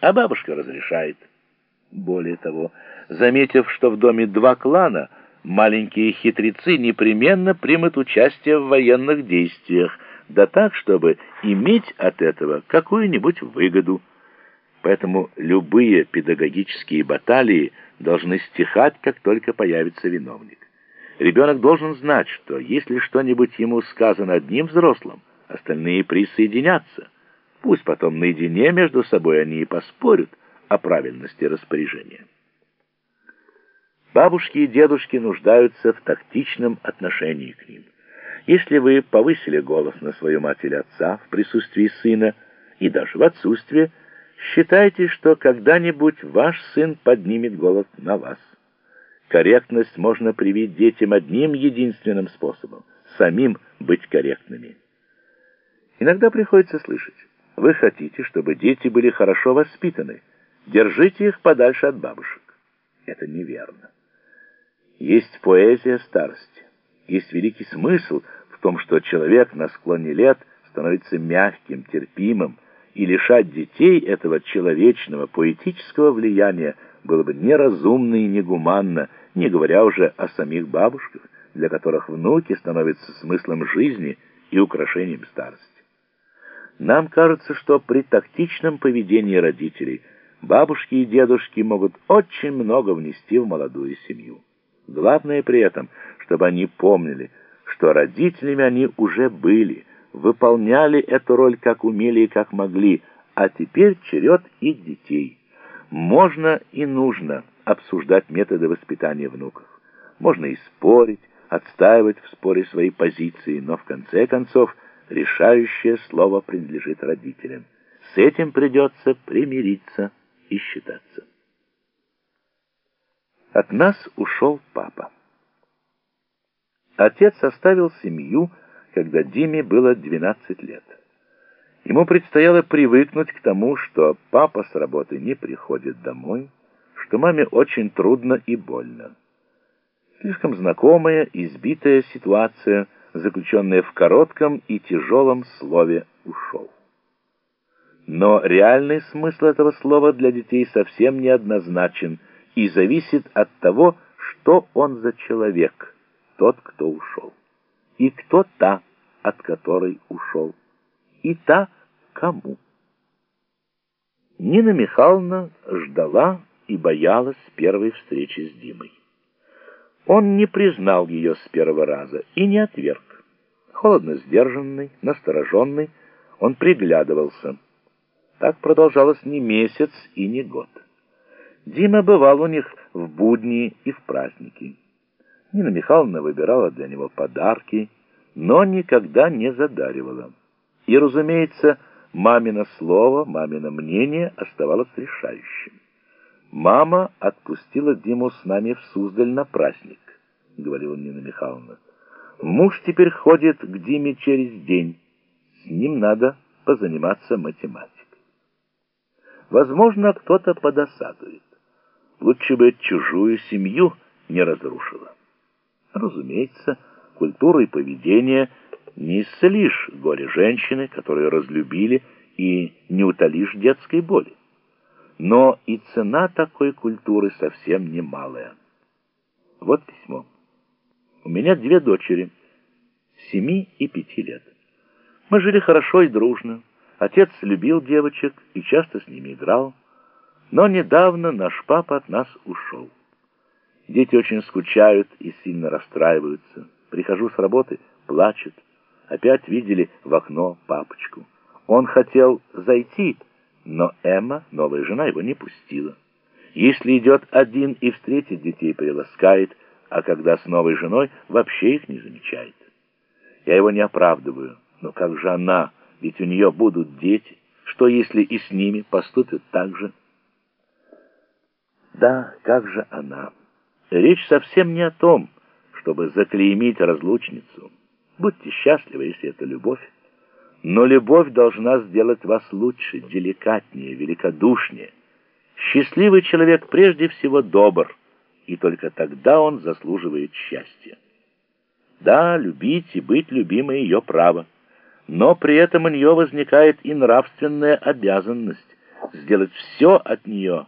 а бабушка разрешает. Более того, заметив, что в доме два клана, маленькие хитрецы непременно примут участие в военных действиях, да так, чтобы иметь от этого какую-нибудь выгоду. Поэтому любые педагогические баталии должны стихать, как только появится виновник. Ребенок должен знать, что если что-нибудь ему сказано одним взрослым, остальные присоединятся. Пусть потом наедине между собой они и поспорят о правильности распоряжения. Бабушки и дедушки нуждаются в тактичном отношении к ним. Если вы повысили голос на свою мать или отца в присутствии сына и даже в отсутствие, считайте, что когда-нибудь ваш сын поднимет голос на вас. Корректность можно привить детям одним единственным способом – самим быть корректными. Иногда приходится слышать, вы хотите, чтобы дети были хорошо воспитаны, держите их подальше от бабушек. Это неверно. Есть поэзия старости, есть великий смысл в том, что человек на склоне лет становится мягким, терпимым, и лишать детей этого человечного, поэтического влияния было бы неразумно и негуманно, не говоря уже о самих бабушках, для которых внуки становятся смыслом жизни и украшением старости. Нам кажется, что при тактичном поведении родителей бабушки и дедушки могут очень много внести в молодую семью. Главное при этом, чтобы они помнили, что родителями они уже были, выполняли эту роль как умели и как могли, а теперь черед их детей. Можно и нужно обсуждать методы воспитания внуков. Можно и спорить, отстаивать в споре свои позиции, но в конце концов решающее слово принадлежит родителям. С этим придется примириться и считаться. От нас ушел папа. Отец оставил семью, когда Диме было 12 лет. Ему предстояло привыкнуть к тому, что папа с работы не приходит домой, что маме очень трудно и больно. Слишком знакомая, избитая ситуация, заключенная в коротком и тяжелом слове «ушел». Но реальный смысл этого слова для детей совсем неоднозначен и зависит от того, что он за человек, тот, кто ушел, и кто та, от которой ушел, и та, кому. Нина Михайловна ждала и боялась первой встречи с Димой. Он не признал ее с первого раза и не отверг. Холодно сдержанный, настороженный, он приглядывался. Так продолжалось не месяц и не год. Дима бывал у них в будни и в праздники. Нина Михайловна выбирала для него подарки, но никогда не задаривала. И, разумеется, мамино слово, мамино мнение оставалось решающим. «Мама отпустила Диму с нами в Суздаль на праздник», — говорила Нина Михайловна. «Муж теперь ходит к Диме через день. С ним надо позаниматься математикой». Возможно, кто-то подосадует. Лучше бы чужую семью не разрушила. Разумеется, культура и поведение не исцелишь горе женщины, которую разлюбили, и не утолишь детской боли. Но и цена такой культуры совсем немалая. Вот письмо. У меня две дочери, семи и пяти лет. Мы жили хорошо и дружно. Отец любил девочек и часто с ними играл. Но недавно наш папа от нас ушел. Дети очень скучают и сильно расстраиваются. Прихожу с работы, плачут. Опять видели в окно папочку. Он хотел зайти, но Эмма, новая жена, его не пустила. Если идет один и встретит детей, приласкает, а когда с новой женой, вообще их не замечает. Я его не оправдываю, но как же она, ведь у нее будут дети, что если и с ними поступят так же? Да, как же она? Речь совсем не о том, чтобы заклеймить разлучницу. Будьте счастливы, если это любовь. Но любовь должна сделать вас лучше, деликатнее, великодушнее. Счастливый человек прежде всего добр, и только тогда он заслуживает счастья. Да, любить и быть любимой ее право, но при этом у нее возникает и нравственная обязанность сделать все от нее